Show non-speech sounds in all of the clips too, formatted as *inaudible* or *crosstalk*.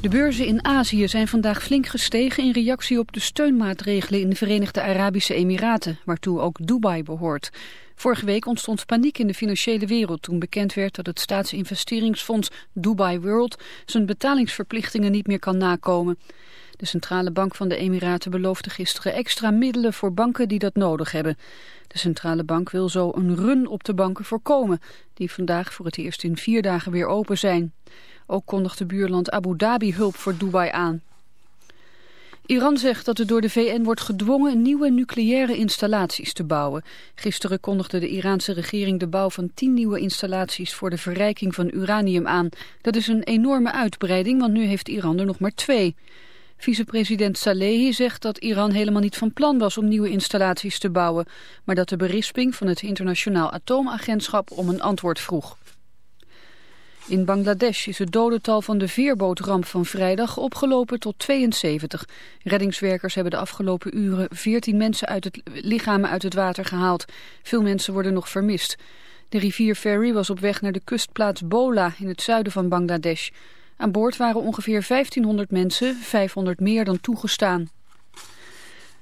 De beurzen in Azië zijn vandaag flink gestegen in reactie op de steunmaatregelen in de Verenigde Arabische Emiraten, waartoe ook Dubai behoort. Vorige week ontstond paniek in de financiële wereld toen bekend werd dat het staatsinvesteringsfonds Dubai World zijn betalingsverplichtingen niet meer kan nakomen. De centrale bank van de Emiraten beloofde gisteren extra middelen voor banken die dat nodig hebben. De centrale bank wil zo een run op de banken voorkomen, die vandaag voor het eerst in vier dagen weer open zijn. Ook kondigde buurland Abu Dhabi hulp voor Dubai aan. Iran zegt dat het door de VN wordt gedwongen nieuwe nucleaire installaties te bouwen. Gisteren kondigde de Iraanse regering de bouw van tien nieuwe installaties voor de verrijking van uranium aan. Dat is een enorme uitbreiding, want nu heeft Iran er nog maar twee. Vicepresident Salehi zegt dat Iran helemaal niet van plan was om nieuwe installaties te bouwen, maar dat de berisping van het internationaal atoomagentschap om een antwoord vroeg. In Bangladesh is het dodental van de veerbootramp van vrijdag opgelopen tot 72. Reddingswerkers hebben de afgelopen uren 14 mensen uit het, lichamen uit het water gehaald. Veel mensen worden nog vermist. De rivier Ferry was op weg naar de kustplaats Bola in het zuiden van Bangladesh. Aan boord waren ongeveer 1500 mensen, 500 meer dan toegestaan.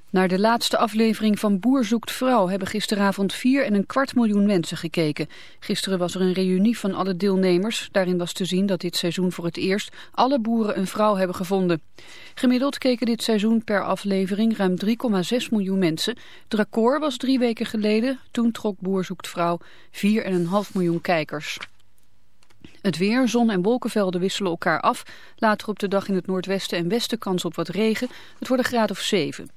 Naar de laatste aflevering van Boer zoekt vrouw hebben gisteravond vier en een kwart miljoen mensen gekeken. Gisteren was er een reunie van alle deelnemers. Daarin was te zien dat dit seizoen voor het eerst alle boeren een vrouw hebben gevonden. Gemiddeld keken dit seizoen per aflevering ruim 3,6 miljoen mensen. Record was drie weken geleden. Toen trok Boer zoekt vrouw 4,5 miljoen kijkers. Het weer, zon en wolkenvelden wisselen elkaar af. Later op de dag in het noordwesten en westen kans op wat regen. Het wordt een graad of 7.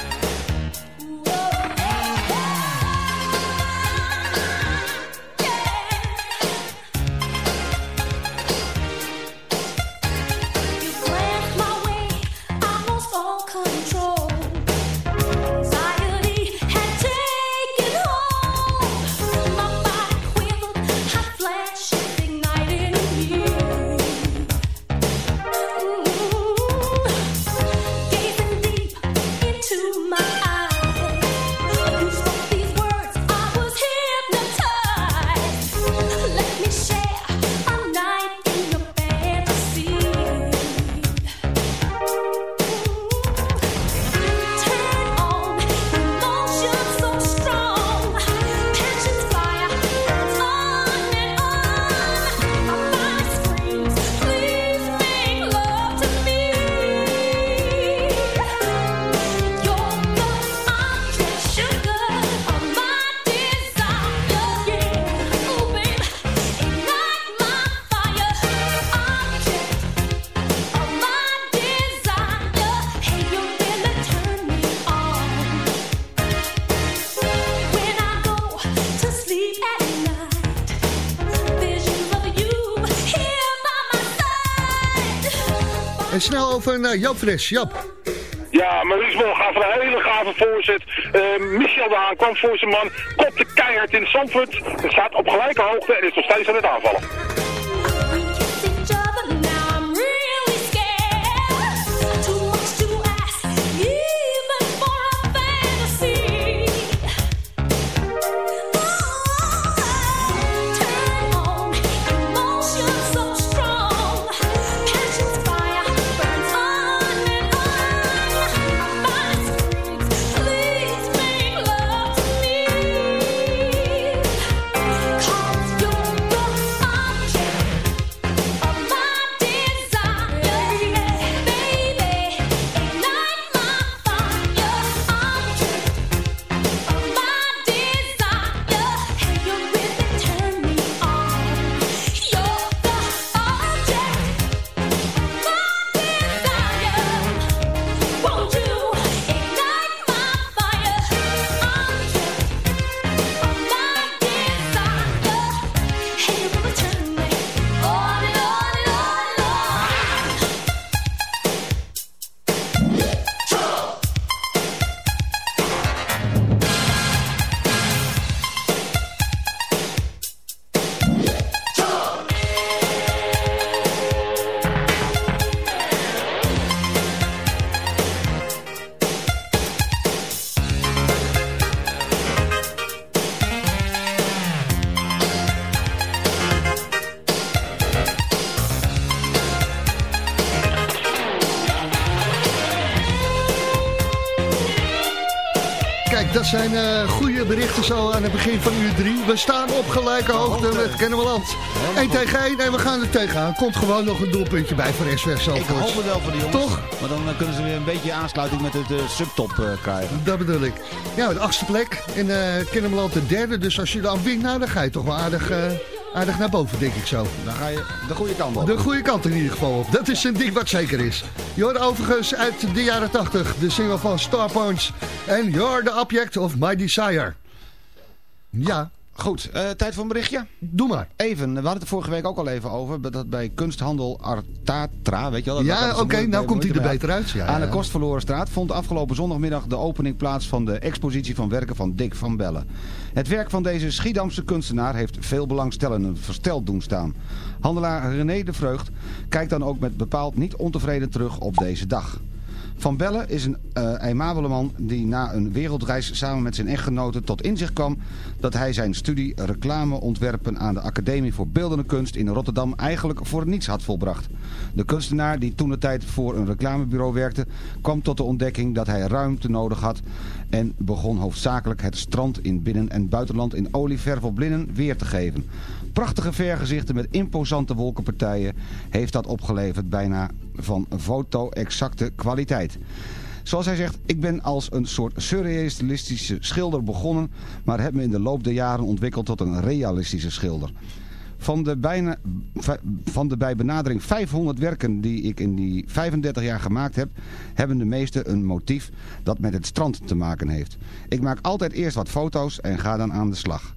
Over naar Joop Fres. Jap. Ja, Maurice voor een hele gave voorzet. Eh, Michel de Haan kwam voor zijn man. Kopte keihard in Zandvoort. Staat op gelijke hoogte en is nog steeds aan het aanvallen. Zijn eh, goede berichten zo aan het begin van uur 3. We staan op gelijke hoogte met Kennemerland. 1 tegen 1 en we gaan er tegenaan. Komt gewoon nog een doelpuntje bij voor SV Ik hoop het wel voor die jongens. Toch? Maar dan eh, kunnen ze weer een beetje aansluiting met het eh, subtop krijgen. Dat bedoel ik. Ja, de achtste plek. En eh Kennemerland de derde. Dus als je dan wint, nou, dan ga je toch wel aardig, aardig naar boven, denk ik zo. Dan ga je de goede kant op. De goede kant in ieder geval op. Dat is een ding wat zeker is. Je hoort overigens uit de jaren 80 de single van Star Punch. En You're the Object of My Desire. Ja, Goed, eh, tijd voor een berichtje. doe maar. Even, we hadden het vorige week ook al even over. Dat bij kunsthandel Artatra, weet je wel. Dat, Ja, oké, nou komt hij er beter uit. Ja, Aan de. Kostverlorenstraat vond afgelopen zondagmiddag de opening plaats van de expositie van werken van Dick van Bellen. Het werk van deze Schiedamse kunstenaar heeft veel belangstellenden versteld doen staan. Handelaar René de Vreugd kijkt dan ook met bepaald niet ontevreden terug op deze dag. Van Bellen is een eh aimabele man die na een wereldreis samen met zijn echtgenote tot inzicht kwam dat hij zijn studie reclameontwerpen aan de Academie voor Beeldende Kunst in Rotterdam eigenlijk voor niets had volbracht. De kunstenaar die toen de tijd voor een reclamebureau werkte kwam tot de ontdekking dat hij ruimte nodig had en begon hoofdzakelijk het strand in binnen- en buitenland in olieverf op linnen weer te geven. Prachtige vergezichten met imposante wolkenpartijen heeft dat opgeleverd bijna van foto-exacte kwaliteit. Zoals hij zegt, ik ben als een soort surrealistische schilder begonnen, maar heb me in de loop der jaren ontwikkeld tot een realistische schilder. Van de, bijna, van de bij benadering 500 werken die ik in die 35 jaar gemaakt heb, hebben de meeste een motief dat met het strand te maken heeft. Ik maak altijd eerst wat foto's en ga dan aan de slag.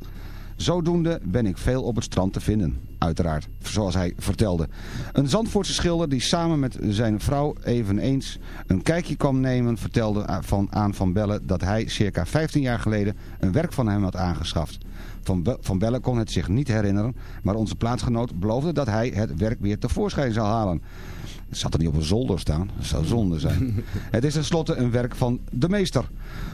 Zodoende ben ik veel op het strand te vinden. Uiteraard, zoals hij vertelde. Een Zandvoortse schilder die samen met zijn vrouw eveneens een kijkje kwam nemen... vertelde van, aan Van Bellen dat hij circa 15 jaar geleden een werk van hem had aangeschaft. Van, van Bellen kon het zich niet herinneren, maar onze plaatsgenoot beloofde dat hij het werk weer tevoorschijn zou halen. Het zat er niet op een zolder staan, dat zou zonde zijn. *laughs* het is tenslotte een werk van de meester.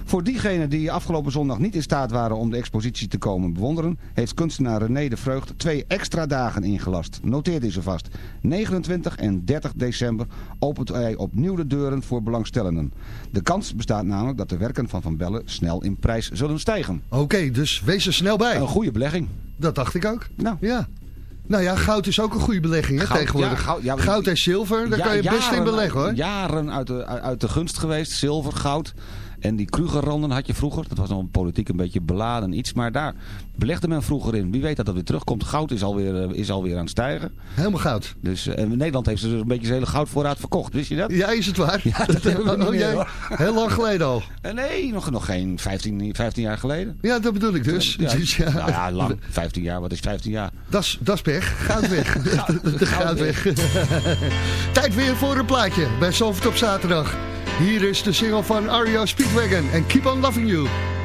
Voor diegenen die afgelopen zondag niet in staat waren om de expositie te komen bewonderen, heeft kunstenaar René de Vreugd twee extra dagen ingelast. Noteer deze vast. 29 en 30 december opent hij opnieuw de deuren voor belangstellenden. De kans bestaat namelijk dat de werken van Van Bellen snel in prijs zullen stijgen. Oké, dus wees er snel bij. Een goede belegging. Dat dacht ik ook. Nou. Ja. Nou ja, goud is ook een goede belegging hè, Goud, tegenwoordig. ja, goud, ja, goud en zilver, daar Ja, kan je best in beleggen hoor. Jaren uit de, uit de gunst geweest. Zilver, goud. En die Krugerranden had je vroeger. Dat was nog een politiek een beetje beladen iets. Maar daar belegde men vroeger in. Wie weet dat dat weer terugkomt. Goud is alweer, eh, is alweer aan het stijgen. Helemaal goud. Dus eh, en Nederland heeft dus een beetje zijn hele goudvoorraad verkocht. Wist je dat? Ja, is het waar? *laughs* Ja, dat hebben we niet Oh, meer, jij- hoor. Heel lang geleden al. *laughs* Eh, nee, nog, nog geen 15, 15 jaar geleden. Ja, dat bedoel ik dus. Ja, *laughs* Dus ja, Nou ja, lang. 15 jaar. Wat is 15 jaar? Dat is- pech. Goud weg. De goud weg. Tijd weer voor een plaatje bij Zalvert op zaterdag. Hier is de single van Ario Speedwagon en Keep on Loving You. You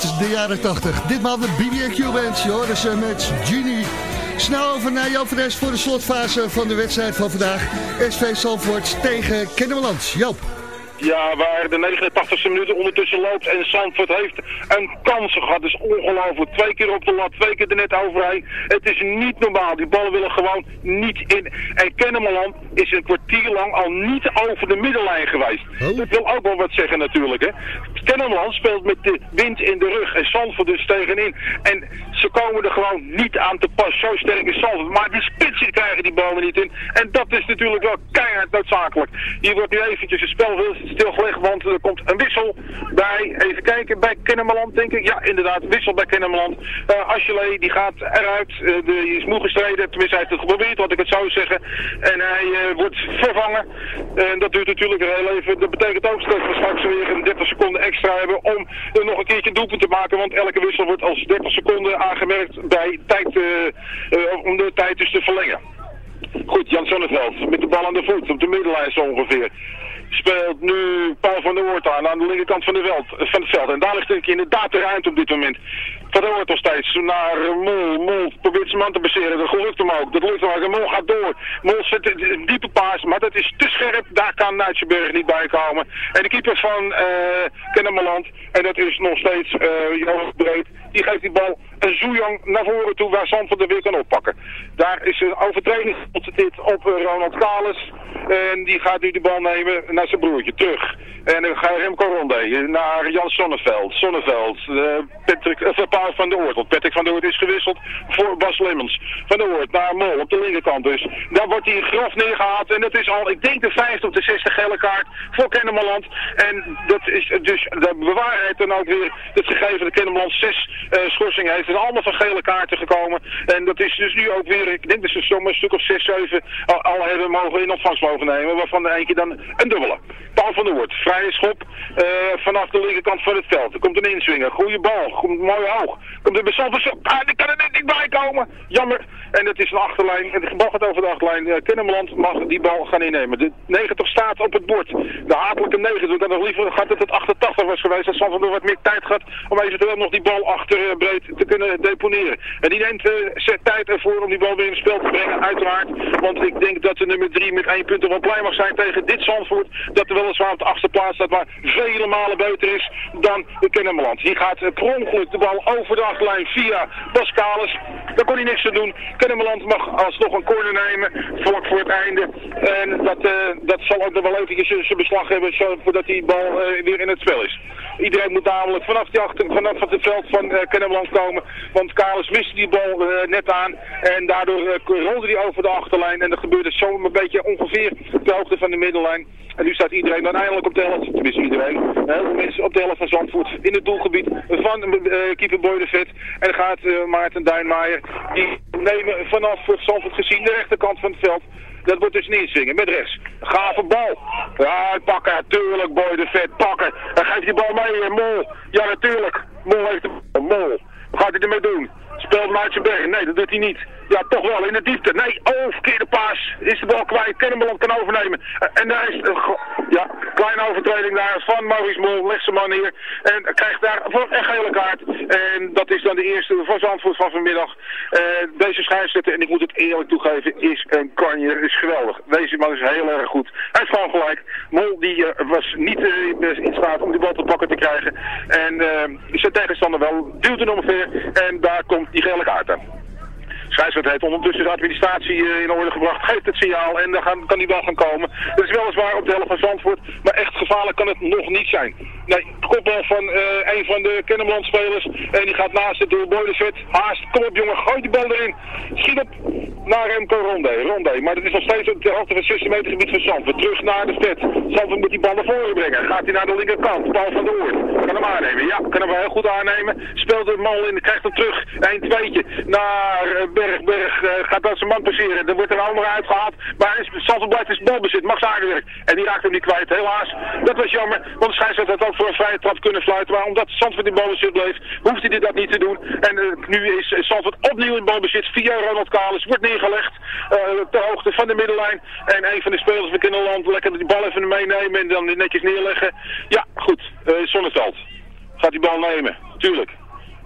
de jaren 80. Ditmaal de BB&Q Band, je hoorde ze met Genie. Snel over naar Joop van voor de slotfase van de wedstrijd van vandaag. SV Zandvoort tegen Kennemerland. Joop. Ja, waar de 89e minuut ondertussen loopt en Zandvoort heeft een kans gehad. Is ongelooflijk. Twee keer op de lat, twee keer er net overheen. Het is niet normaal. Die ballen willen gewoon niet in. En Kennemerland is een kwartier lang al niet over de middenlijn geweest. Dat wil ook wel wat zeggen natuurlijk, hè. Kennemerland speelt met de wind in de rug en Zandvoort dus tegenin. En ze komen er gewoon niet aan te pas. Zo sterk is Zandvoort. Maar die spitsen krijgen die ballen niet in. En dat is natuurlijk wel keihard noodzakelijk. Hier wordt nu eventjes het spel stilgelegd, want er komt een wissel bij, even kijken, bij Kennemerland denk ik. Ja, inderdaad, wissel bij Kennemerland. Uh, die gaat eruit. Uh, die is moe gestreden, tenminste hij heeft het geprobeerd, wat ik het zou zeggen. En hij uh, wordt vervangen. En dat duurt natuurlijk heel even. Dat betekent ook dat we straks weer een 30 seconden extra hebben om nog een keertje doelpunt te maken. Want elke wissel wordt als 30 seconden aangemerkt bij tijd, om de tijd dus te verlengen. Goed, Jan Sonneveld met de bal aan de voet, op de middenlijn zo ongeveer speelt nu Paul van der Oort aan, aan de linkerkant van, veld, van het veld. En daar ligt inderdaad de ruimte op dit moment. Van der Oort nog steeds naar Mol. Mol probeert zijn man te baseren. Dat lukt hem ook. Dat lukt hem ook. En Mol gaat door. Mol zet een diepe paas, maar dat is te scherp. Daar kan Nijtsenberg niet bij komen. En de keeper van uh, Kennemerland, en dat is nog steeds uh, Johan Breed, die geeft die bal een Zoejang naar voren toe waar Zandvoort er weer kan oppakken. Daar is een overtreding op Ronald Kalis. En die gaat nu de bal nemen naar zijn broertje terug. En dan gaat Remco Ronde naar Jan Sonneveld. Sonneveld, uh, Patrick, Paul van der Oort. Want Patrick van der Oort is gewisseld voor Bas Lemmens. Van der Oort naar Mol op de linkerkant dus. Daar wordt hij grof neergehaald. En dat is al, ik denk de vijfde of de zesde gele kaart voor Kennemerland. En dat is dus de bewaarheid dan ook weer het gegeven dat Kennemerland zes uh, schorsingen heeft. En allemaal van gele kaarten gekomen. En dat is dus nu ook weer, ik denk dat ze zomaar een stuk of zes, zeven al, hebben mogen in ontvangst mogen nemen. Waarvan er eentje dan een dubbele. Paul van der Oort, schop uh, vanaf de linkerkant van het veld. Er komt een inswinger, goede bal, goed, mooi hoog. Komt er bij ah, die kan er net niet bij komen. Jammer. En het is een achterlijn. En de bal gaat over de achterlijn. Uh, mag die bal gaan innemen. De 90 staat op het bord. De hatelijke 90. Ik had nog liever gehad dat het 88 was geweest. Dat zal van wat meer tijd gehad om eventueel nog die bal achter uh, breed te kunnen deponeren. En die neemt uh, tijd ervoor om die bal weer in het spel te brengen, uiteraard. Want ik denk dat de nummer 3 met één punt wel blij mag zijn tegen dit Zandvoort. Dat er weliswaar op de achtste plaats staat, maar vele malen beter is dan de Kennemerland. Die gaat per ongeluk de bal over de achterlijn via Pascalis. Daar kon hij niks te doen. Kennemerland mag alsnog een corner nemen, vlak voor het einde. En dat, uh, dat zal ook nog wel eventjes zijn beslag hebben, voordat die bal uh, weer in het spel is. Iedereen moet namelijk vanaf, die achter, vanaf het veld van uh, komen, want Kalis miste die bal net aan. En daardoor rolde hij over de achterlijn en dat gebeurde zo een beetje ongeveer de hoogte van de middenlijn. En nu staat iedereen dan eindelijk op de helft, tenminste iedereen, veel mensen op de helft van Zandvoort in het doelgebied van uh, keeper Boy de Vet. En gaat uh, Maarten Duinmaier, die nemen vanaf Zandvoort gezien de rechterkant van het veld. Dat wordt dus niet zwingen met rechts. Gave bal. Ja, pakken, natuurlijk, Boy de Vet, pakken. En geeft die bal mee, Mol. Ja, natuurlijk. Mol heeft de Mol. Wat gaat hij ermee doen? Speelt Maartsenberg. Nee, dat doet hij niet. Ja, toch wel, in de diepte. Nee, oh, verkeerde paas. Is de bal kwijt. Kennemerland kan overnemen. En daar is, ja, kleine overtreding daar van Maurice Mol. Legt zijn man neer. En krijgt daar voor een gele kaart. En dat is dan de eerste van Zandvoort van vanmiddag. Uh, deze scheidsrechter, en ik moet het eerlijk toegeven, is een kanjer. Is geweldig. Deze man is heel erg goed. Hij is gewoon gelijk. Mol, die uh, was niet in staat om die bal te pakken te krijgen. En zijn tegenstander wel. Duwt hem omver. En daar komt die gele kaart aan. Scheidsrechter heeft ondertussen de administratie uh, in orde gebracht, geeft het signaal en dan gaan, kan die wel gaan komen. Dat is weliswaar op de helft van Zandvoort, maar echt gevaarlijk kan het nog niet zijn. Nee, kopbal van uh, een van de Kennemerland spelers en die gaat naast het door Boyleset. Haast, kom op jongen, gooi die bal erin. Schiet op naar Remco Ronde, Ronde. Maar dat is nog steeds op de hoogte van 16 meter gebied van Zandvoort. Terug naar de stad. Zandvoort moet die bal naar voren brengen. Gaat hij naar de linkerkant, bal van de Oort. Kan hem aannemen, ja, kan hem heel goed aannemen. Speelt de bal in, krijgt hem terug. Een tweetje naar uh, Berg, Berg uh, gaat dat zijn man passeren. Dan wordt er allemaal uitgehaald. Maar Zandvoort blijft in balbezit. Max Aardewerk. En die raakt hem niet kwijt. Helaas. Dat was jammer. Want de scheidsrechter had ook voor een vrije trap kunnen fluiten. Maar omdat Zandvoort in balbezit bleef, hoefde hij dat niet te doen. En uh, nu is Zandvoort opnieuw in balbezit. Via Ronald Kalis. Wordt neergelegd. Uh, ter hoogte van de middenlijn. En een van de spelers van Kinderland lekker die bal even meenemen. En dan netjes neerleggen. Ja, goed. Zonneveld. Gaat die bal nemen, tuurlijk.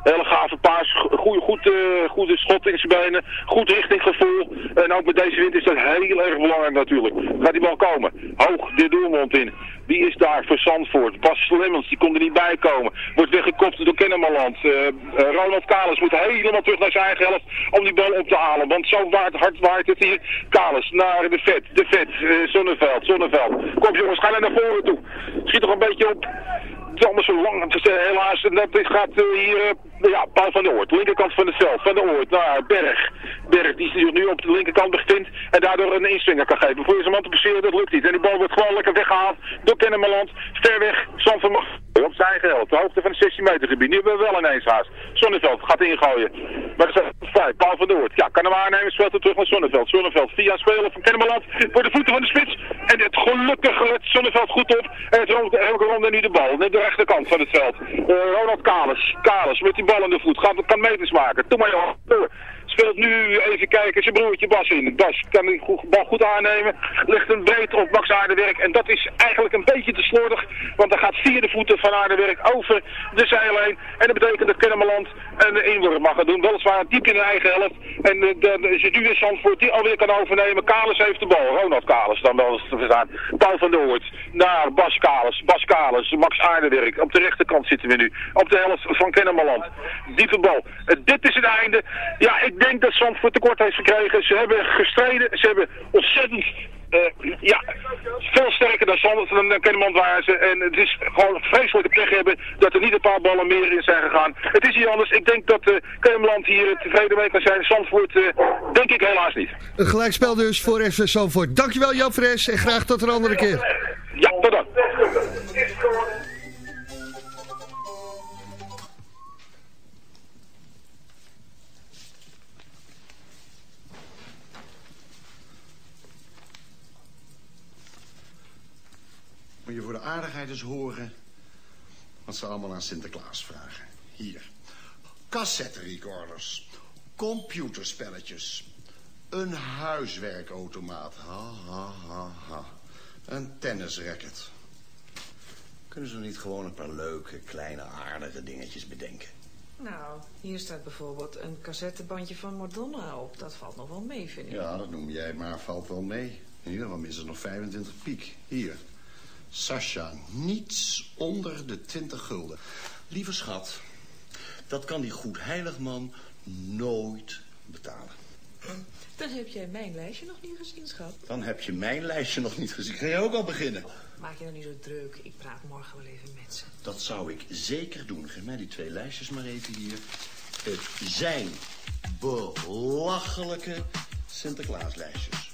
Hele gave paas, go- goede, goed, goede schot in zijn benen, goed richtinggevoel. En ook met deze wind is dat heel erg belangrijk natuurlijk. Gaat die bal komen? Hoog, de doelmond in. Wie is daar voor Zandvoort? Bas Lemmens, die kon er niet bij komen. Wordt weggekopt door Kennemerland. Eh, Ronald Kalis moet helemaal terug naar zijn eigen helft om die bal op te halen. Want zo hard waait het hier. Kalis naar de vet, de vet, eh, Zonneveld, Zonneveld. Kom jongens, ga naar voren toe. Schiet toch een beetje op. Het is allemaal zo lang, helaas. En dat gaat hier, ja, Paul van der Oort. Linkerkant van het veld, van der Oort naar Berg. Berg die zich nu op de linkerkant bevindt en daardoor een inswinger kan geven. Voor zijn man te passeren, dat lukt niet. En die bal wordt gewoon lekker weggehaald door Kennemerland. Ver weg, Zandvoort mag op zijn eigen helft. De hoogte van het 16 meter gebied. Nu hebben we wel ineens haast. Zonneveld gaat ingooien. Maar er staat vrij. Paul van der Oort. Ja, kan hem aannemen. Speelt terug naar Zonneveld. Zonneveld via spelen van Kennemerland. Voor de voeten van de spits. En het gelukkig let Zonneveld goed op. En het rond, elke ronde nu de bal. Naar de rechterkant van het veld. Eh, Ronald Kalis. Kalis met die bal in de voet. Gaat, kan meters maken. Doe maar joh. Door. Speelt nu even kijken zijn broertje Bas in. Bas kan die bal goed aannemen. Ligt een breed op Max Aardenwerk. En dat is eigenlijk een beetje te slordig. Want hij gaat via de voeten van Aardenwerk over de zijlijn. En dat betekent dat Kennemerland een inworp mag gaan doen. Weliswaar diep in de eigen helft. En dan is het nu weer Zandvoort die alweer kan overnemen. Kalis heeft de bal. Ronald Kalis dan wel eens te verstaan. Paul van Hoort naar Bas Kalis. Bas Kalis, Max Aardenwerk. Op de rechterkant zitten we nu. Op de helft van Kennemerland. Diepe bal. Eh, dit is het einde. Ja, ik denk dat Zandvoort tekort heeft gekregen. Ze hebben gestreden. Ze hebben ontzettend... eh, ja, veel sterker dan Zandvoort dan dan waren ze. En het is gewoon vreselijke pech hebben dat er niet een paar ballen meer in zijn gegaan. Het is niet anders. Ik denk dat uh, Kennemerland hier tevreden mee kan zijn. Zandvoort eh, denk ik helaas niet. Een gelijkspel dus voor FC Zandvoort. Dankjewel Joop Fres en graag tot een andere keer. Ja, tot dan. Moet je voor de aardigheid eens horen wat ze allemaal aan Sinterklaas vragen. Hier. Cassette recorders. Computerspelletjes. Een huiswerkautomaat. Ha, ha, ha, ha. Een tennisracket. Kunnen ze niet gewoon een paar leuke, kleine, aardige dingetjes bedenken? Nou, hier staat bijvoorbeeld een cassettebandje van Madonna op. Dat valt nog wel mee, vind ik. Ja, dat noem jij maar valt wel mee. In ieder geval is er nog 25 piek. Hier. Sascha, niets onder de 20 gulden. Lieve schat, dat kan die goed heilig man nooit betalen. Dan heb jij mijn lijstje nog niet gezien, schat. Dan heb je mijn lijstje nog niet gezien. Ga je ook al beginnen? Maak je nou niet zo druk. Ik praat morgen wel even met ze. Dat zou ik zeker doen. Geef mij die twee lijstjes maar even hier. Het zijn belachelijke Sinterklaaslijstjes.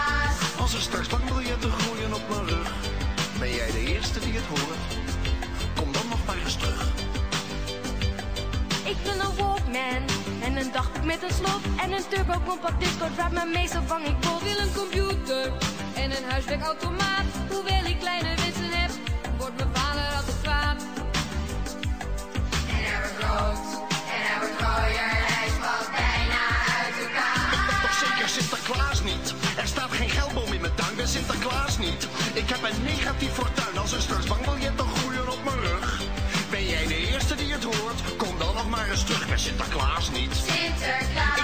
Walkman en een dagboek met een slot en een turbo compact discord waar mijn meestal vang ik wil een computer en een huiswerkautomaat. Hoewel ik kleine wensen heb, wordt mijn vader altijd kwaad. En hij wordt rood en hij wordt rooier, hij valt bijna uit. Ik ben toch zeker Sinterklaas niet? Er staat geen geldboom in mijn tuin bij Sinterklaas niet. Ik heb een negatief fortuin als er straks bankbiljetten groeien op Sinterklaas niet. Sinterklaas.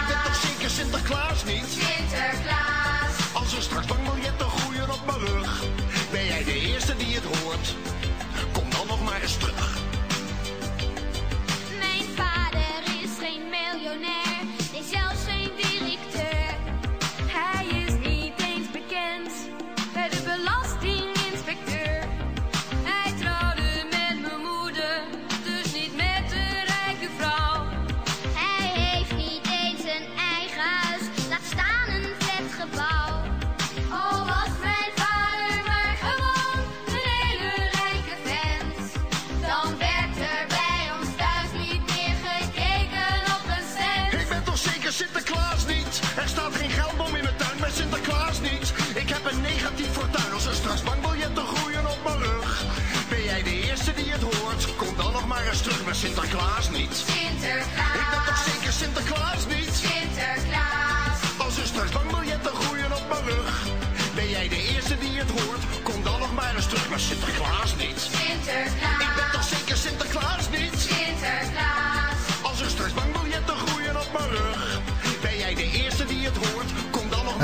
Sinterklaas niet? Sinterklaas. Ik ben toch zeker Sinterklaas niet? Sinterklaas. Als er straks bankbiljetten groeien op mijn rug. Ben jij de eerste die het hoort? Kom dan nog maar eens terug. Maar Sinterklaas niet? Sinterklaas. Ik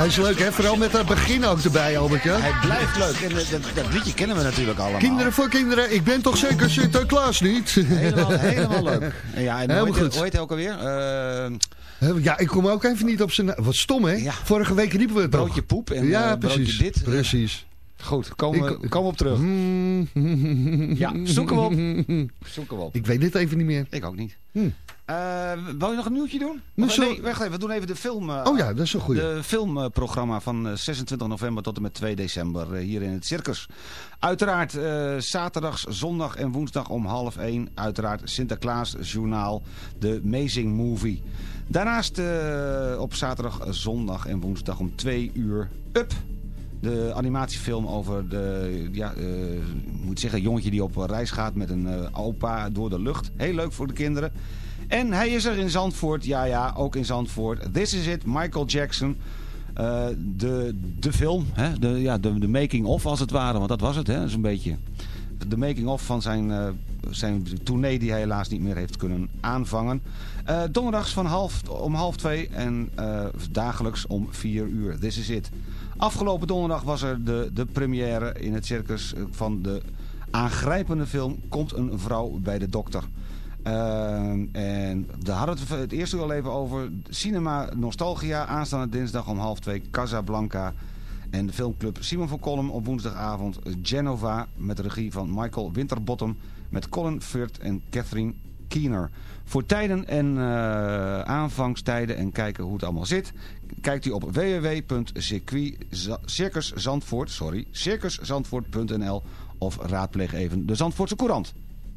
Hij is leuk, hè? Vooral met het begin ook erbij, Albertje. Hij blijft leuk. En eh, dat, dat liedje kennen we natuurlijk allemaal. Kinderen voor kinderen, ik ben toch zeker Sinterklaas niet? Helemaal, *laughs* helemaal leuk. Ja, en Helemaal goed. hoe heet hij ook alweer? Eh, Ja, ik kom ook even niet op zijn... Wat stom, hè? Vorige week riepen we het broodje nog. poep en ja, eh, broodje precies. dit. Precies. Goed, komen we, we op terug. Ja, zoek hem op. *laughs* Zoek hem op. Ik weet dit even niet meer. Ik ook niet. Hm. Eh, wil je nog een nieuwtje doen? Zo- nee, wacht even. We doen even de film. eh, Oh ja, dat is een goeie. De filmprogramma van eh, 26 november tot en met 2 december eh, hier in het Circus. Uiteraard eh, zaterdags, zondag en woensdag om half 1. Uiteraard Sinterklaas Journaal, de Amazing Movie. Daarnaast eh, op zaterdag, zondag en woensdag om 2 uur Up. De animatiefilm over de, ja, eh, moet zeggen, jongetje die op reis gaat met een eh, opa door de lucht. Heel leuk voor de kinderen. En hij is er in Zandvoort, ja ja, ook in Zandvoort. This is it, Michael Jackson. Eh, de, de film, hè? De, ja, de, de making of als het ware, want dat was het, hè? zo'n beetje. De making of van zijn, eh, zijn tournee die hij helaas niet meer heeft kunnen aanvangen. Eh, donderdags van half, om half twee en dagelijks om vier uur. This is it. Afgelopen donderdag was er de, de première in het circus van de aangrijpende film Komt een vrouw bij de dokter. Ehm, en daar hadden we het uur al even over. Cinema Nostalgia, aanstaande dinsdag om half twee, Casablanca. En de filmclub Simon van Kolm op woensdagavond Genova met de regie van Michael Winterbottom met Colin Firth en Catherine Keener. Voor tijden en eh, aanvangstijden en kijken hoe het allemaal zit, kijkt u op www.circuszandvoort, sorry, circuszandvoort.nl of raadpleeg even de Zandvoortse Courant.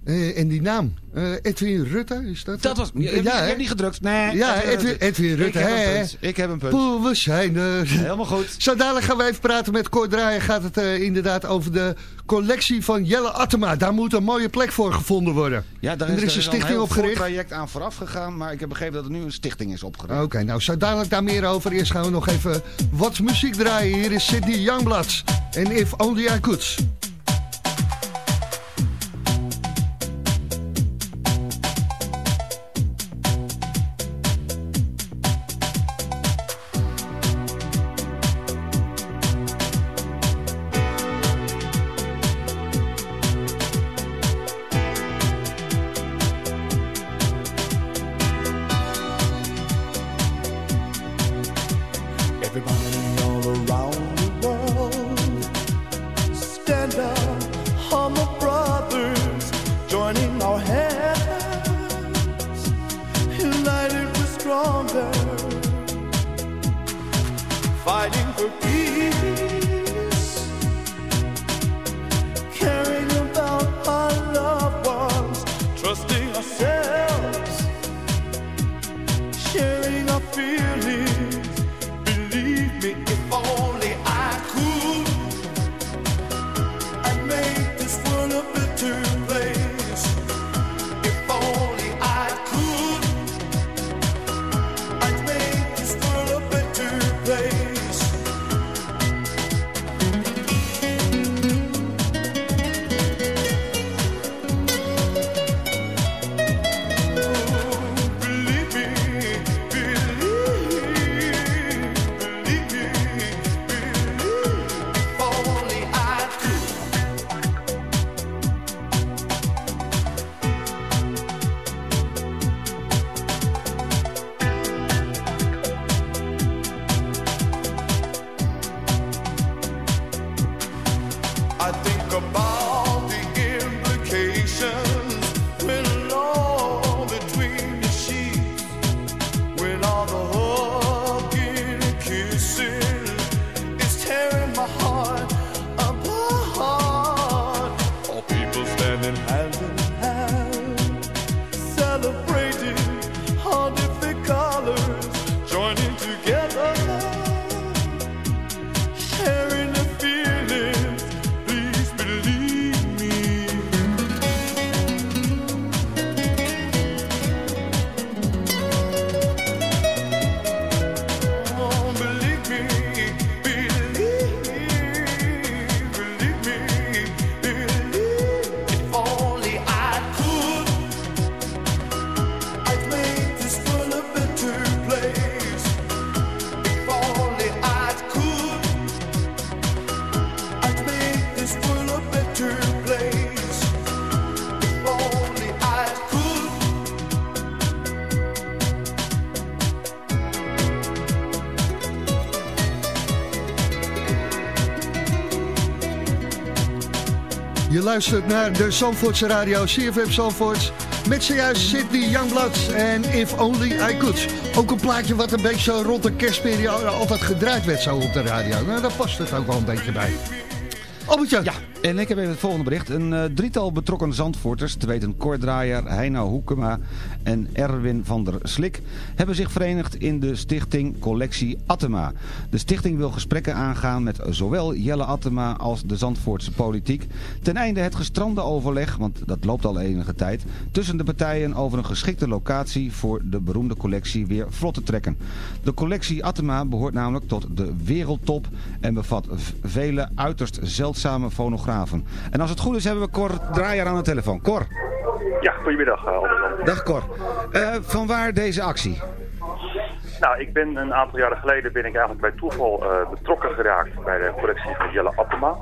Eh, en die naam, eh, Edwin Rutte, is dat? Dat was, je hè? hebt niet gedrukt. Nee, Ja, Edwin, Edwin Rutte. Ik heb hè, een. Ik heb een punt. Poeh, we zijn er. Helemaal goed. Zo dadelijk gaan we even praten met Cor Draaier. Gaat het eh, inderdaad over de collectie van Jelle Attema. Daar moet een mooie plek voor gevonden worden. Ja, daar en is, er is een stichting opgericht. traject aan vooraf gegaan, maar ik heb begrepen dat er nu een stichting is opgericht. Oké, nou zo dadelijk daar meer over. Eerst gaan we nog even wat muziek draaien. Hier is Sidney Youngblood en If Only I Could. Luistert naar de Zandvoortse radio, CFM Zandvoort. Met zojuist Sydney Youngblood en If Only I Could. Ook een plaatje wat een beetje zo rond de kerstperiode altijd gedraaid werd zo op de radio. Nou, daar past het ook wel een beetje bij. Albertje. Ja, en ik heb even het volgende bericht. Een eh, drietal betrokken Zandvoorters, te weten Cor Draaier, Heino Hoekema en Erwin van der Slik, hebben zich verenigd in de stichting Collectie Attema. De stichting wil gesprekken aangaan met zowel Jelle Attema als de Zandvoortse politiek, ten einde het gestrande overleg, want dat loopt al enige tijd, tussen de partijen over een geschikte locatie voor de beroemde collectie weer vlot te trekken. De collectie Attema behoort namelijk tot de wereldtop en bevat vele uiterst zeldzame En als het goed is hebben we Cor Draaier aan de telefoon. Cor. Ja, goedemiddag uh, Alderman. Dag Cor. Eh, van waar deze actie? Nou, ik ben een aantal jaren geleden ben ik eigenlijk bij toeval eh, betrokken geraakt bij de collectie van Jelle Appema.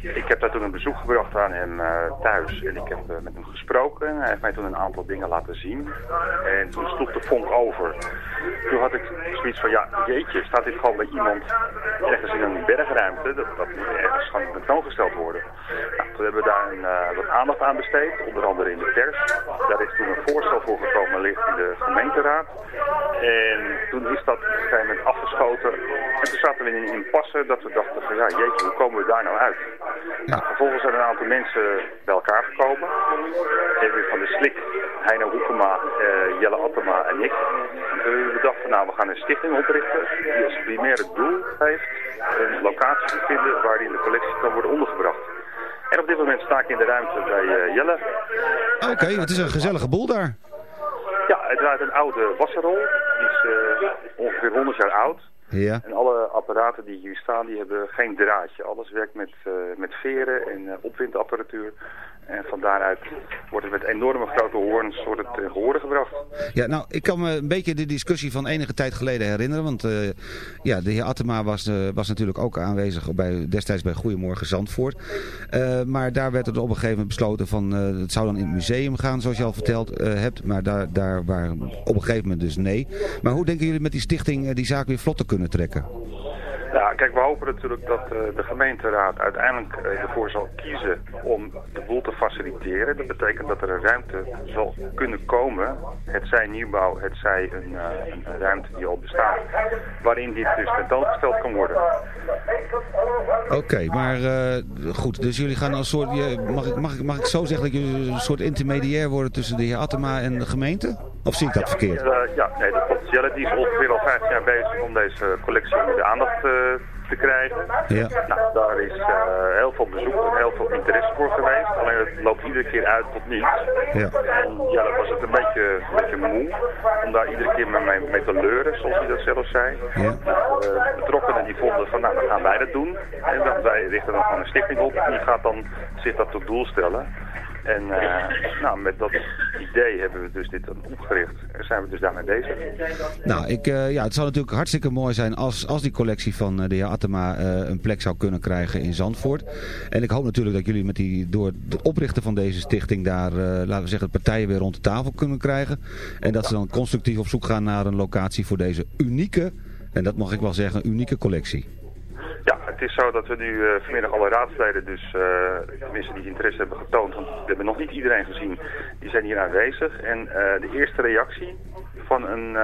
Ik heb daar toen een bezoek gebracht aan hem eh, thuis en ik heb eh, met hem gesproken. Hij heeft mij toen een aantal dingen laten zien en toen sloeg de vonk over. Toen had ik zoiets van, ja jeetje, staat dit gewoon bij iemand ergens in een bergruimte? Dat, dat moet ergens gewoon tentoongesteld worden. Nou, toen hebben we daar een, wat aandacht aan besteed, onder andere in de pers. Daar is toen een voorstel voor gekomen, ligt in de gemeenteraad. En toen is dat op een gegeven moment afgeschoten. En toen zaten we in een impasse dat we dachten van ja jeetje, hoe komen we daar nou uit? Nou, vervolgens zijn er een aantal mensen bij elkaar gekomen. Edwin van der Slik, Heino Hoekema, eh, Jelle Attema en ik. En we dachten nou we gaan een stichting oprichten die als primaire doel heeft een locatie te vinden waarin de collectie kan worden ondergebracht. En op dit moment sta ik in de ruimte bij eh, Jelle. Oké, het is een gezellige boel daar. Ja, het draait een oude wasserol. Die is eh, ongeveer 100 jaar oud. Ja. En alle apparaten die hier staan, die hebben geen draadje. Alles werkt met, eh, met veren en eh, opwindapparatuur. En van daaruit wordt het met enorme grote hoorns wordt het gehore gebracht. Ja, nou, ik kan me een beetje de discussie van enige tijd geleden herinneren. Want eh, ja, de heer Attema was, eh, was natuurlijk ook aanwezig bij, destijds bij Goedemorgen Zandvoort. Maar daar werd er op een gegeven moment besloten van... het zou dan in het museum gaan, zoals je al verteld hebt. Maar daar, daar waren op een gegeven moment dus nee. Maar hoe denken jullie met die stichting die zaak weer vlot te kunnen trekken? Kijk, we hopen natuurlijk dat eh, de gemeenteraad uiteindelijk eh, ervoor zal kiezen om de boel te faciliteren. Dat betekent dat er een ruimte zal kunnen komen, het zij nieuwbouw, het zij een, eh, een ruimte die al bestaat, waarin dit dus tentoongesteld kan worden. Oké, maar goed, dus jullie gaan als soort, je- mag, ik, mag, ik, mag ik zo zeggen dat jullie een soort intermediair worden tussen de heer Attema en de gemeente? Of zie ik dat verkeerd? Ja, nee, de potentiële die is ongeveer al 15 jaar bezig om deze collectie onder de aandacht eh, te krijgen. Ja. Nou, daar is eh, heel veel bezoek en heel veel interesse voor geweest. Alleen het loopt iedere keer uit tot niets. Ja. En ja, dat was het een beetje, een beetje moe om daar iedere keer mee, mee, te leuren, zoals hij dat zelf zei. Ja. Nou, eh, betrokkenen die vonden van, nou, dan gaan wij dat doen. En dan, wij richten dan gewoon een stichting op en die gaat dan zich dat tot doel stellen. En eh, nou, met dat idee hebben we dus dit opgericht. En zijn we dus daarmee bezig. Nou, ik, eh, ja, het zou natuurlijk hartstikke mooi zijn als, als die collectie van eh, de heer Attema een plek zou kunnen krijgen in Zandvoort. En ik hoop natuurlijk dat jullie met die, door het oprichten van deze stichting daar, laten we zeggen, de partijen weer rond de tafel kunnen krijgen. En dat ze dan constructief op zoek gaan naar een locatie voor deze unieke, en dat mag ik wel zeggen, unieke collectie. Het is zo dat we nu eh, vanmiddag alle raadsleden, dus eh, tenminste die interesse hebben getoond, want we hebben nog niet iedereen gezien, die zijn hier aanwezig. En eh, de eerste reactie van een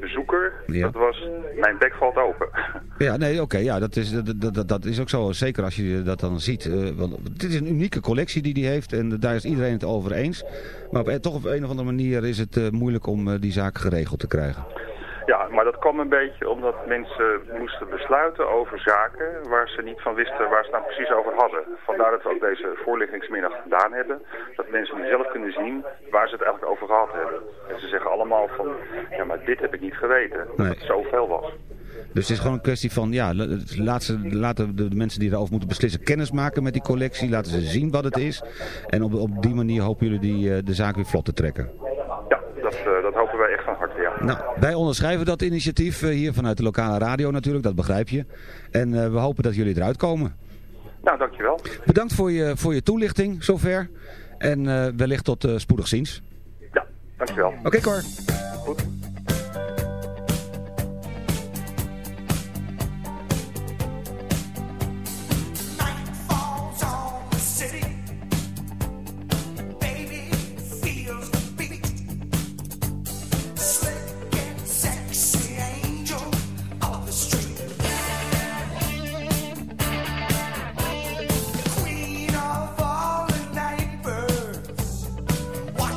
bezoeker, Ja. dat was, mijn bek valt open. *laughs* Ja, nee, oké, ja, dat is, dat, dat, dat is ook zo. Zeker als je dat dan ziet. want dit is een unieke collectie die hij heeft en daar is iedereen het over eens. Maar op, toch op een of andere manier is het moeilijk om die zaak geregeld te krijgen. Kwam een beetje omdat mensen moesten besluiten over zaken waar ze niet van wisten waar ze nou precies over hadden. Vandaar dat we ook deze voorlichtingsmiddag gedaan hebben. Dat mensen nu zelf kunnen zien waar ze het eigenlijk over gehad hebben. En ze zeggen allemaal van, ja maar dit heb ik niet geweten. Dat het zoveel was. Dus het is gewoon een kwestie van, ja, la- laat ze, laten de, de mensen die erover moeten beslissen kennis maken met die collectie. Laten ze zien wat het is. En op, op die manier hopen jullie die, eh, de zaak weer vlot te trekken. Ja, dat, eh, dat hopen wij echt van harte, ja. Nou, wij onderschrijven dat initiatief eh, hier vanuit de lokale radio natuurlijk, dat begrijp je. En eh, we hopen dat jullie eruit komen. Nou, dankjewel. Bedankt voor je, voor je toelichting zover. En wellicht tot spoedig ziens. Dankjewel. Oké, Cor. Goed.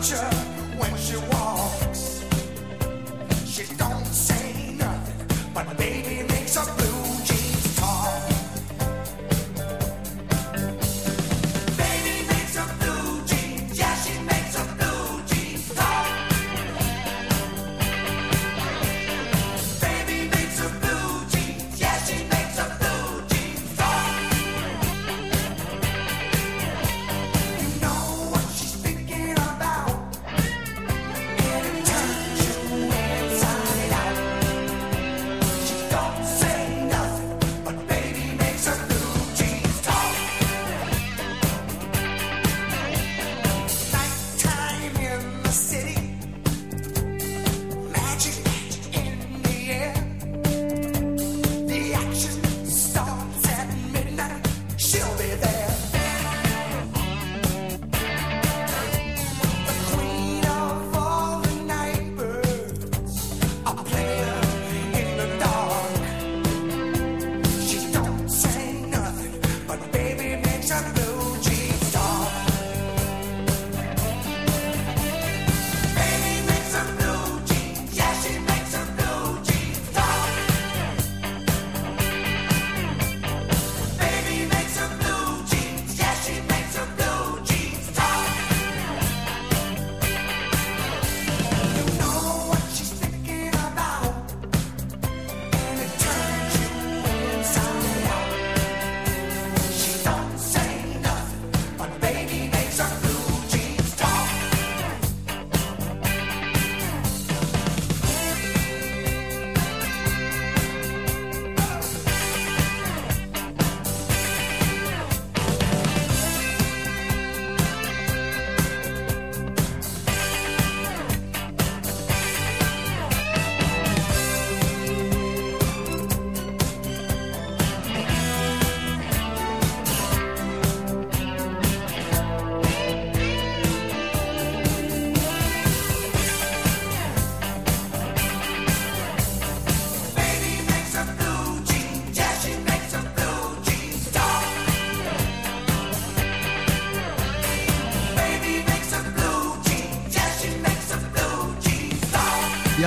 culture.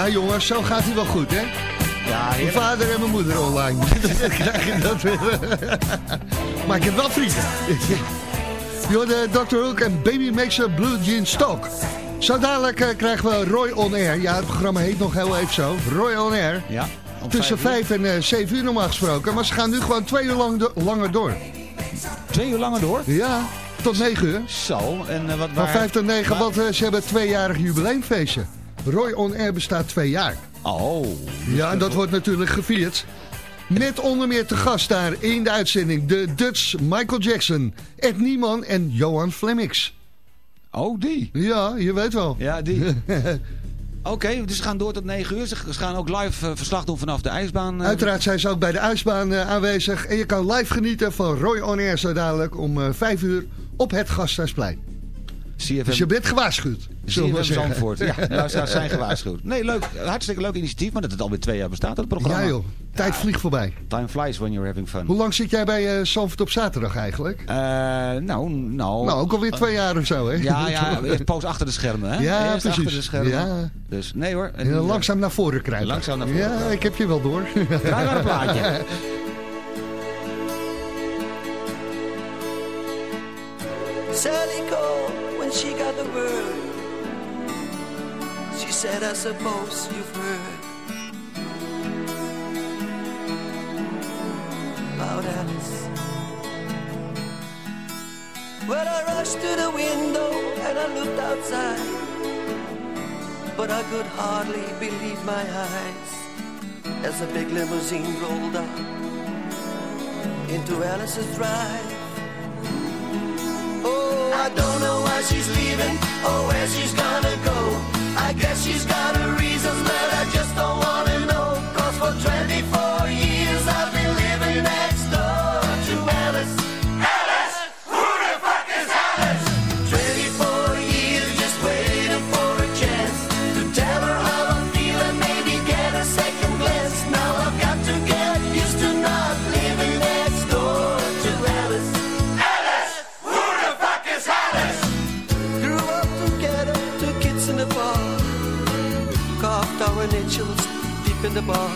Ja jongens, zo gaat hij wel goed hè. Ja, Mijn vader en mijn moeder online. *laughs* Dan krijg je dat weer. *laughs* maar ik heb wel vrienden. *laughs* Je de Dr. Hook en Baby Makes a Blue Jean Stock. Zo dadelijk eh, krijgen we Roy On Air. Ja, het programma heet nog heel even zo. Roy On Air. Ja, Tussen vijf uur. 5 en eh 7 uur normaal gesproken. Maar ze gaan nu gewoon twee uur lang do- langer door. Twee uur langer door? Ja, tot 9 uur. Zo, en eh, wat Van waar... 5 tot 9, waar- want eh, ze hebben een tweejarig jubileumfeestje. Roy On Air bestaat twee jaar. Oh. Ja, en dat wordt natuurlijk gevierd. Met onder meer te gast daar in de uitzending de Dutch Michael Jackson, Ed Nieman en Johan Flemmix. Oh, die? Ja, je weet wel. Ja, die. *laughs* Oké, dus ze gaan door tot 9 uur. Ze gaan ook live eh, verslag doen vanaf de ijsbaan. eh. Uiteraard zijn ze ook bij de ijsbaan eh, aanwezig. En je kan live genieten van Roy On Air zo dadelijk om eh 5 uur op het Gasthuisplein. CFM, Dus je bent gewaarschuwd. CFM. Zandvoort. Ja, luisteraars zijn *laughs* gewaarschuwd. Nee, leuk. Hartstikke leuk initiatief, maar dat het alweer twee jaar bestaat, dat programma. Ja joh, tijd vliegt voorbij. Time flies when you're having fun. Hoe lang zit jij bij eh Zandvoort op zaterdag eigenlijk? Eh, nou, nou... nou, ook alweer twee jaar of zo hè? Ja, ja, poos achter de schermen, hè? Ja, eerst precies. achter de schermen. Ja. Dus, nee hoor. En langzaam naar voren kruipen. Langzaam naar voren Ja, ik heb je wel door. Draai maar een plaatje. *laughs* said, I suppose you've heard about Alice. Well, I rushed to the window and I looked outside, but I could hardly believe my eyes as a big limousine rolled up into Alice's drive. Oh, I don't know why she's leaving or where she's gonna go. I guess she's got her reasons, but I just don't wanna in the bark.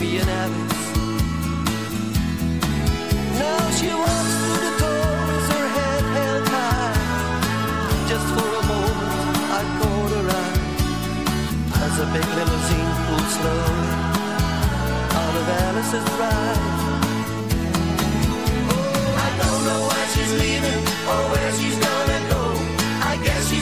Me and Alice. Now she walks through the door with her head held high. Just for a moment, I caught her eye as a big limousine pulled slowly out of Alice's drive. Oh, I don't know why she's leaving or where she's gonna go. I guess she's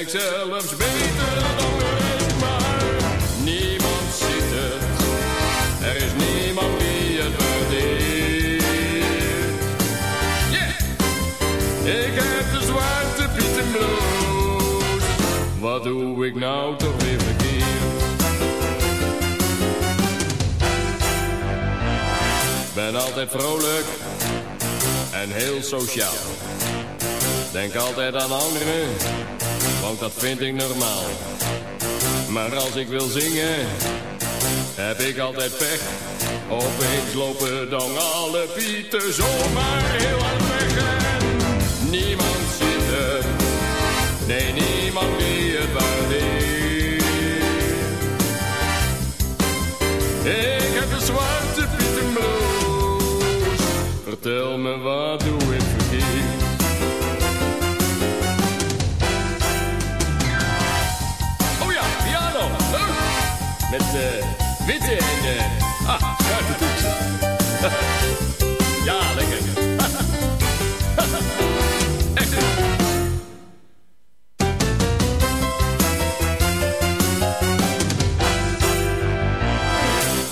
ik zelfs beter dan anderen, maar niemand ziet het. Er is niemand die het waardeert. Yeah! Ik heb de zwarte pieten bloed. Wat doe ik nou toch weer verkeerd? Ben altijd vrolijk en heel sociaal. Denk altijd aan anderen want dat vind ik normaal. Maar als ik wil zingen, heb ik altijd pech. Opeens lopen dan alle pieten zomaar heel hard weg. En niemand ziet het, nee niemand die het waardeert. Ik heb de zwarte pietenbloes, vertel me wat doe ik Met eh, witte en eh, *laughs* ah, zwarte toetsen. *laughs* ja, lekker.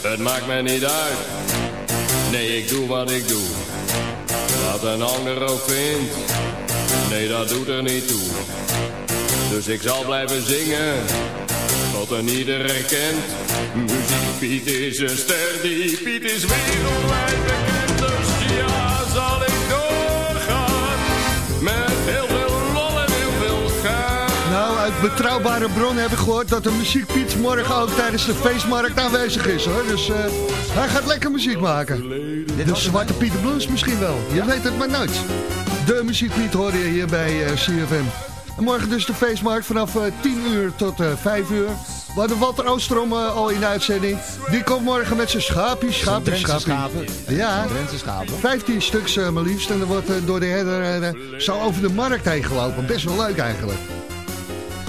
*laughs* Het maakt mij niet uit. Nee, ik doe wat ik doe. Wat een ander ook vindt. Nee, dat doet er niet toe. Dus ik zal blijven zingen, tot een ieder herkent. Muziek Piet is een ster, die Piet is wereldwijd bekend. Dus ja, zal ik doorgaan, met heel veel lol en heel veel gaan. Nou, uit betrouwbare bron heb ik gehoord dat de muziekpiet morgen ook tijdens de feestmarkt aanwezig is hoor. Dus eh, hij gaat lekker muziek maken. De Zwarte Pieter Blues misschien wel. Je weet het maar nooit. De muziekpiet hoor je hier bij eh, CFM. En morgen dus de feestmarkt vanaf eh, 10 uur tot eh 5 uur. We hadden Walter Oostrom eh, al in de uitzending. Die komt morgen met zijn Drentse schaapjes. schapen. Ja, schapen. 15 stuks eh, maar liefst. En er wordt eh, door de herder eh, zo over de markt heen gelopen. Best wel leuk eigenlijk.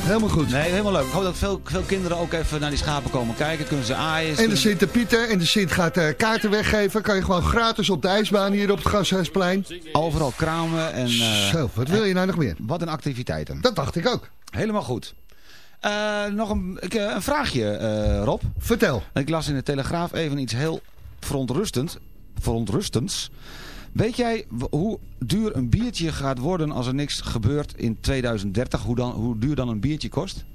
Helemaal goed. Nee, helemaal leuk. Ik hoop dat veel, veel kinderen ook even naar die schapen komen kijken. Kunnen ze aaien. En de kunnen- Sint Pieter en de Sint gaat eh, kaarten weggeven. Kan je gewoon gratis op de ijsbaan hier op het Gashuisplein. Overal kramen en... eh, Zo, wat wil je nou nog meer? Wat een activiteiten. Dat dacht ik ook. Helemaal goed. Eh, nog een, eh, een vraagje, eh, Rob. Vertel. Ik las in de Telegraaf even iets heel verontrustend, verontrustends. Weet jij hoe duur een biertje gaat worden als er niks gebeurt in 2030? Hoe, dan, hoe duur dan een biertje kost?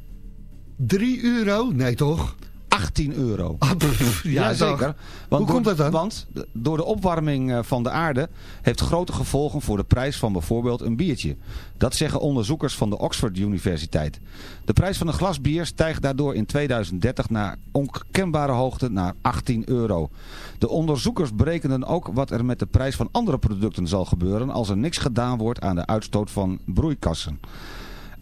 3 euro? Nee toch? 18 euro. *laughs* Ah, pff, ja, Ja, zeker. Want Hoe door- komt dat dan? Want door de opwarming eh, van de aarde heeft grote gevolgen voor de prijs van bijvoorbeeld een biertje. Dat zeggen onderzoekers van de Oxford Universiteit. De prijs van een glas bier stijgt daardoor in 2030 naar onkenbare hoogte naar 18 euro. De onderzoekers berekenen ook wat er met de prijs van andere producten zal gebeuren als er niks gedaan wordt aan de uitstoot van broeikassen.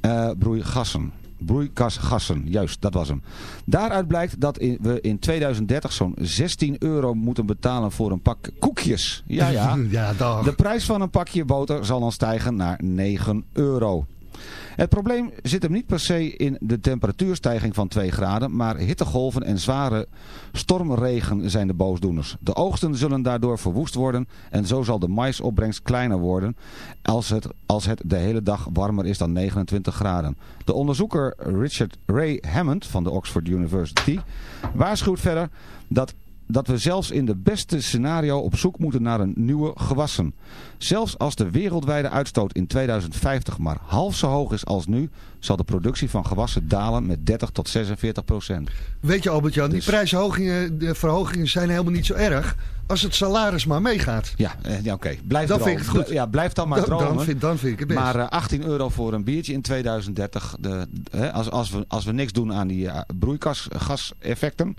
Eh, broeigassen. Broeikasgassen, juist, dat was hem. Daaruit blijkt dat we in 2030 zo'n 16 euro moeten betalen voor een pak koekjes. Ja, ja. *laughs* ja, dag. De prijs van een pakje boter zal dan stijgen naar 9 euro. Het probleem zit hem niet per se in de temperatuurstijging van 2 graden, maar hittegolven en zware stormregen zijn de boosdoeners. De oogsten zullen daardoor verwoest worden en zo zal de maisopbrengst kleiner worden als het, als het de hele dag warmer is dan 29 graden. De onderzoeker Richard Ray Hammond van de Oxford University waarschuwt verder dat dat we zelfs in de beste scenario op zoek moeten naar een nieuwe gewassen. Zelfs als de wereldwijde uitstoot in 2050 maar half zo hoog is als nu, zal de productie van gewassen dalen met 30 tot 46 procent. Weet je Albert-Jan, die Dus- prijsverhogingen de verhogingen zijn helemaal niet zo erg. Als het salaris maar meegaat. Ja, eh, ja oké. Blijf Dan dromen. vind ik het goed. Ja, blijf dan maar Dan- dan dromen. vind- dan vind ik het best. Maar eh, 18 euro voor een biertje in 2030. De, hè, als, als, we, als we niks doen aan die uh, broeikasgaseffecten,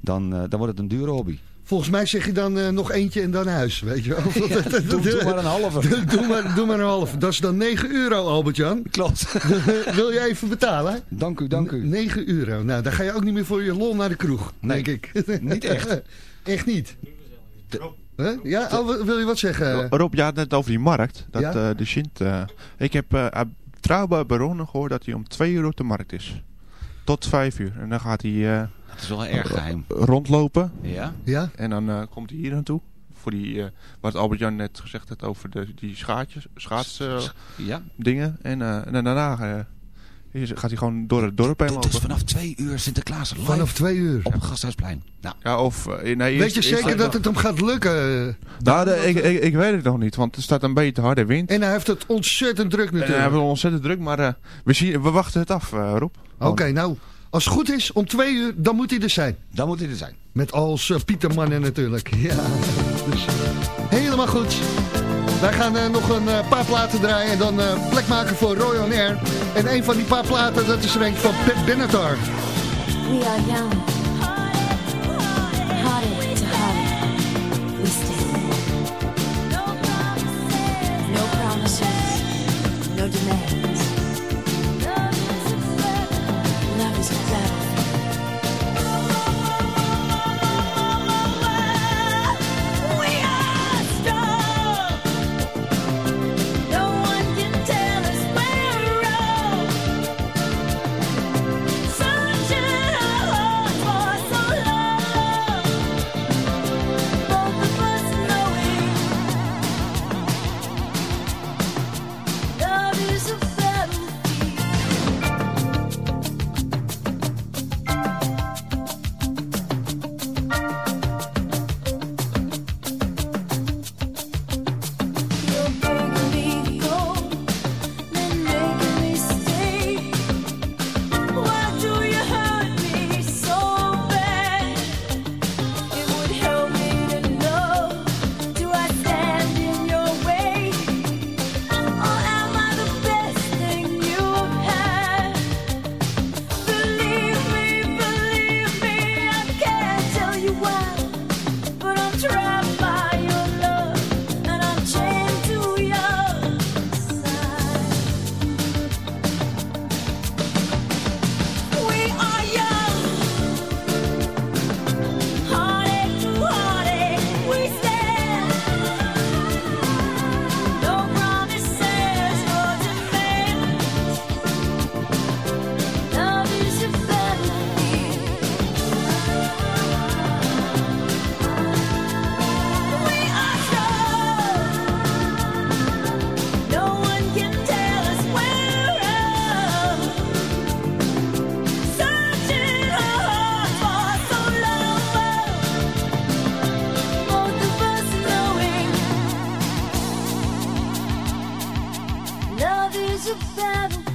dan, eh, dan wordt het een dure hobby. Volgens mij zeg je dan eh, nog eentje en dan huis, weet je wel. *laughs* doe- doe maar een halve. Doe, doe maar, doe maar een halve. Dat is dan 9 euro, Albert-Jan. Klopt. *laughs* Wil je even betalen? Dank u, dank u. 9 euro. Nou, dan ga je ook niet meer voor je lol naar de kroeg, Nee, denk ik. niet echt. *laughs* echt niet. Huh? Ja, oh, wil- je wat zeggen? Rob, je had het net over die markt. Dat Ja? eh, de Sint. eh, ik heb eh uit betrouwbare bronnen gehoord dat hij om 2 uur op de markt is. Tot 5 uur. En dan gaat hij eh, Dat is wel erg geheim. rondlopen. Ja? Ja? En dan eh, komt hij hier naartoe. Voor die, eh, wat Albert-Jan net gezegd had over de, die schaatjes, schaats eh, Ja. dingen. En, eh, daarna eh, gaat hij gewoon door het dorp heen lopen. Dus vanaf twee uur Sinterklaas Vanaf twee uur. Op het Gasthuisplein. Nou. Ja, of, eh, nee, weet je zeker dat het hem gaat lukken? Nou, ik, ik, weet het nog niet, want er staat een beetje harde wind. En hij heeft het ontzettend druk natuurlijk. Ja, hij heeft het ontzettend druk, maar eh, we, zien, we wachten het af, uh, Rob. Oké, nou, als het goed is, om twee uur, dan moet hij er zijn. Dan moet hij er zijn. Met als uh, Pietermannen natuurlijk. Ja, dus helemaal goed. Wij gaan eh, nog een eh, paar platen draaien en dan uh, plek maken voor Roy on Air. En een van die paar platen, dat is er eentje van Pat Benatar. We are young. No promises. No demand. is a battle.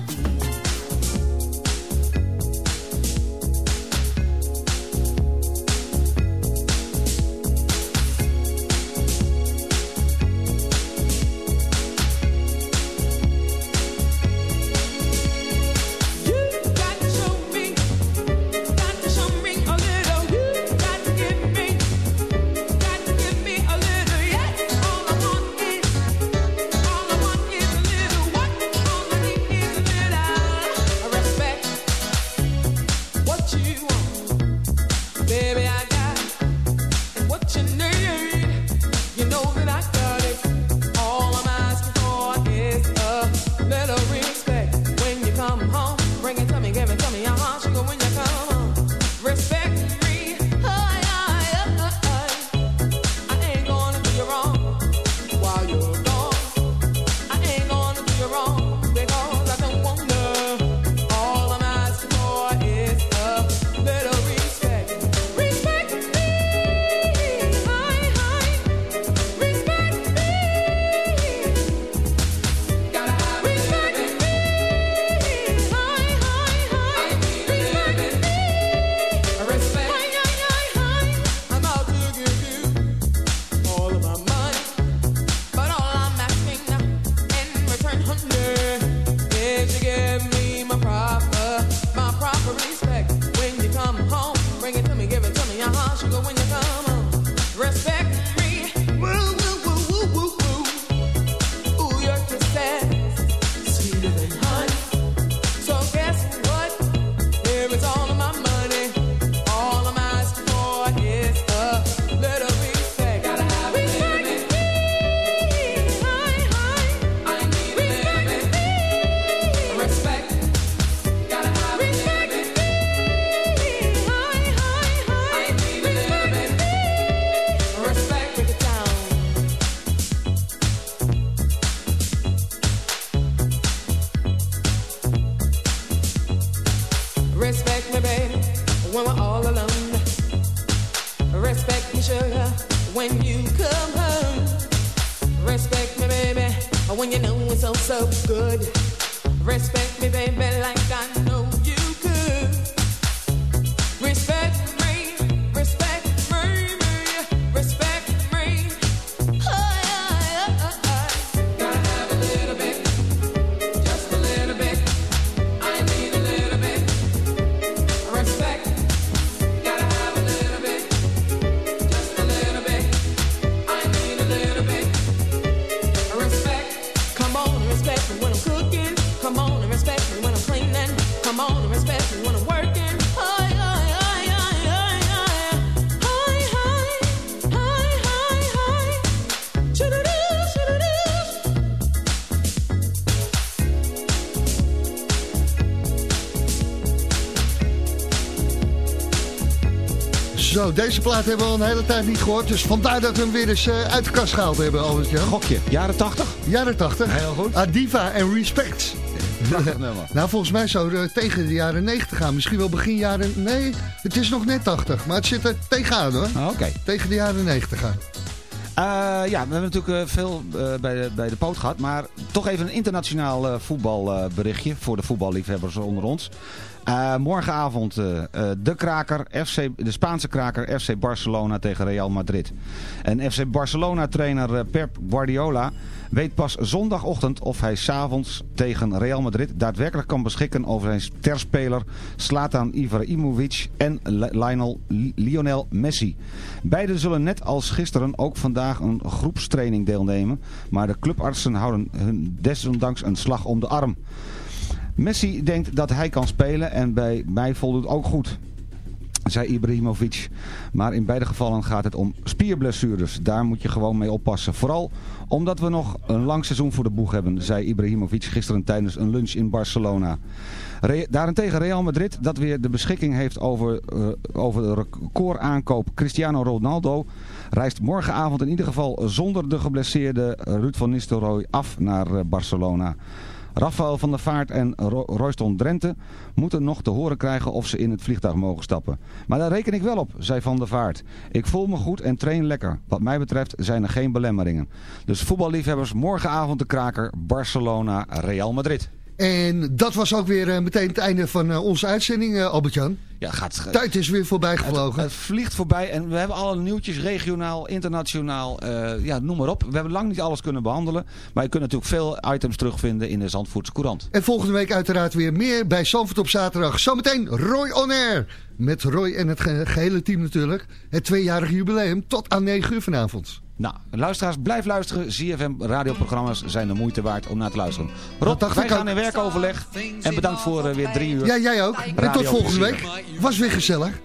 Zo, deze plaat hebben we al een hele tijd niet gehoord. Dus vandaar dat we hem weer eens eh, uit de kast gehaald hebben, Albert Jan. Gokje, jaren 80? Jaren 80. Heel goed. Adiva en Respect. Prachtig nummer. *laughs* Nou, volgens mij zou het eh, tegen de jaren 90 gaan. Misschien wel begin jaren... Nee, het is nog net 80. Maar het zit er tegenaan hoor. Ah, Oké. Tegen de jaren 90 gaan. Eh, ja, we hebben natuurlijk veel bij, de, bij de poot gehad. Maar toch even een internationaal eh, voetbalberichtje voor de voetballiefhebbers onder ons. Eh, morgenavond eh, de kraker, FC, de Spaanse kraker FC Barcelona tegen Real Madrid. En FC Barcelona trainer eh, Pep Guardiola weet pas zondagochtend of hij s'avonds tegen Real Madrid daadwerkelijk kan beschikken over zijn sterspeler Zlatan Ibrahimovic en Li- Lionel, Lionel Messi. Beiden zullen net als gisteren ook vandaag een groepstraining deelnemen, maar de clubartsen houden hun desondanks een slag om de arm. Messi denkt dat hij kan spelen en bij mij voldoet ook goed zei Ibrahimovic. Maar in beide gevallen gaat het om spierblessures. Daar moet je gewoon mee oppassen. Vooral omdat we nog een lang seizoen voor de boeg hebben, zei Ibrahimovic gisteren tijdens een lunch in Barcelona. Re daarentegen Real Madrid, dat weer de beschikking heeft over, eh, over de recordaankoop Cristiano Ronaldo, reist morgenavond in ieder geval zonder de geblesseerde Ruud van Nistelrooy af naar eh, Barcelona. Rafael van der Vaart en Ro Royston Drenthe moeten nog te horen krijgen of ze in het vliegtuig mogen stappen. Maar daar reken ik wel op, zei Van der Vaart. Ik voel me goed en train lekker. Wat mij betreft zijn er geen belemmeringen. Dus voetballiefhebbers, morgenavond de kraker Barcelona Real Madrid. En dat was ook weer eh, meteen het einde van eh, onze uitzending, eh, Albert-Jan. Ja, gaat... Tijd is weer voorbij gevlogen. Het vliegt voorbij en we hebben alle nieuwtjes, regionaal, internationaal, eh, ja, noem maar op. We hebben lang niet alles kunnen behandelen, maar je kunt natuurlijk veel items terugvinden in de Zandvoortse Courant. En volgende week uiteraard weer meer bij Zandvoort op zaterdag. Zometeen Roy On Air. Met Roy en het ge- gehele team natuurlijk. Het tweejarig jubileum tot aan 9 uur vanavond. Nou, luisteraars, blijf luisteren. ZFM radioprogramma's zijn de moeite waard om naar te luisteren. Rob, wij gaan in werkoverleg. En bedankt voor eh, weer drie uur. Ja, jij ook. En tot volgende week. Was weer gezellig.